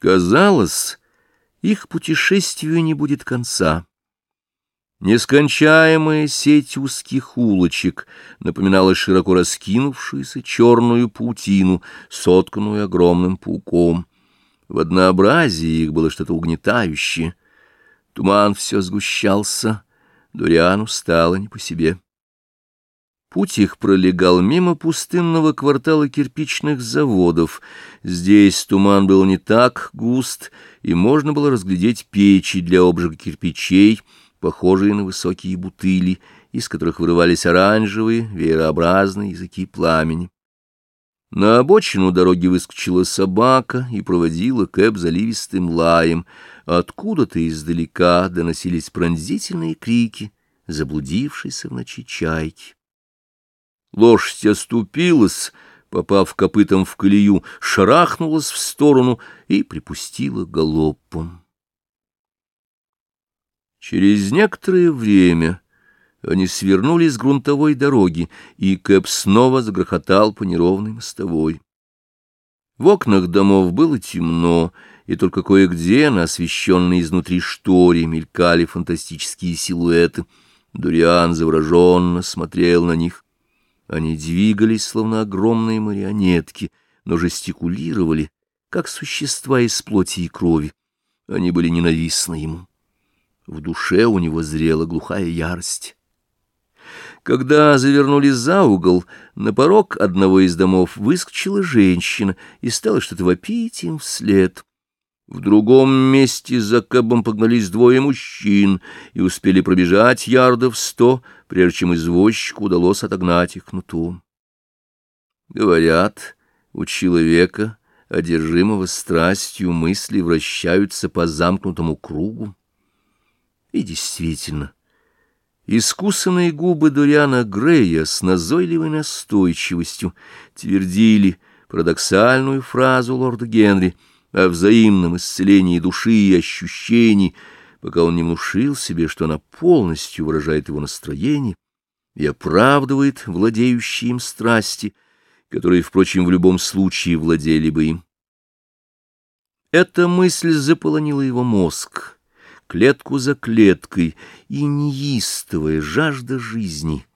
Казалось, их путешествию не будет конца. Нескончаемая сеть узких улочек напоминала широко раскинувшуюся черную паутину, сотканную огромным пауком. В однообразии их было что-то угнетающее. Туман все сгущался, Дуриану стало не по себе. Путь их пролегал мимо пустынного квартала кирпичных заводов. Здесь туман был не так густ, и можно было разглядеть печи для обжига кирпичей, похожие на высокие бутыли, из которых вырывались оранжевые, веерообразные языки пламени. На обочину дороги выскочила собака и проводила Кэп заливистым лаем. Откуда-то издалека доносились пронзительные крики заблудившейся в ночи чайки. Лошадь оступилась, попав копытом в колею, шарахнулась в сторону и припустила галопом. Через некоторое время они свернули с грунтовой дороги, и Кэп снова загрохотал по неровной мостовой. В окнах домов было темно, и только кое-где на освещенной изнутри шторе мелькали фантастические силуэты. Дуриан завороженно смотрел на них — они двигались, словно огромные марионетки, но жестикулировали, как существа из плоти и крови. Они были ненавистны ему. В душе у него зрела глухая ярость. Когда завернули за угол, на порог одного из домов выскочила женщина и стала что-то вопить им вслед. В другом месте за кэбом погнались двое мужчин и успели пробежать ярдов сто, прежде чем извозчику удалось отогнать их кнутом. Говорят, у человека, одержимого страстью, мысли вращаются по замкнутому кругу. И действительно, искусанные губы Дуриана Грея с назойливой настойчивостью твердили парадоксальную фразу лорда Генри — о взаимном исцелении души и ощущений, пока он не внушил себе, что она полностью выражает его настроение и оправдывает владеющие им страсти, которые, впрочем, в любом случае владели бы им. Эта мысль заполонила его мозг, клетку за клеткой, и неистовая жажда жизни,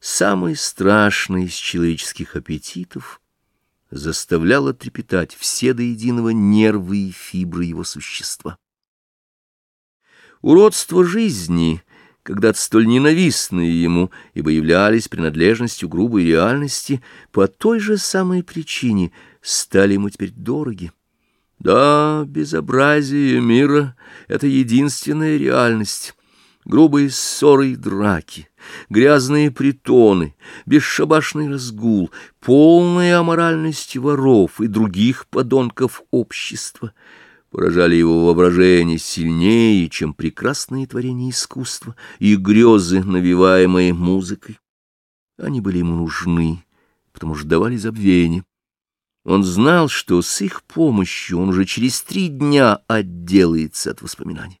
самый страшный из человеческих аппетитов — заставляла трепетать все до единого нервы и фибры его существа. Уродство жизни, когда-то столь ненавистные ему, ибо являлись принадлежностью грубой реальности, по той же самой причине стали ему теперь дороги. Да, безобразие мира — это единственная реальность, грубые ссоры и драки — грязные притоны, бесшабашный разгул, полная аморальность воров и других подонков общества поражали его воображение сильнее, чем прекрасные творения искусства и грезы, навиваемые музыкой. Они были ему нужны, потому что давали забвение. Он знал, что с их помощью он уже через три дня отделается от воспоминаний.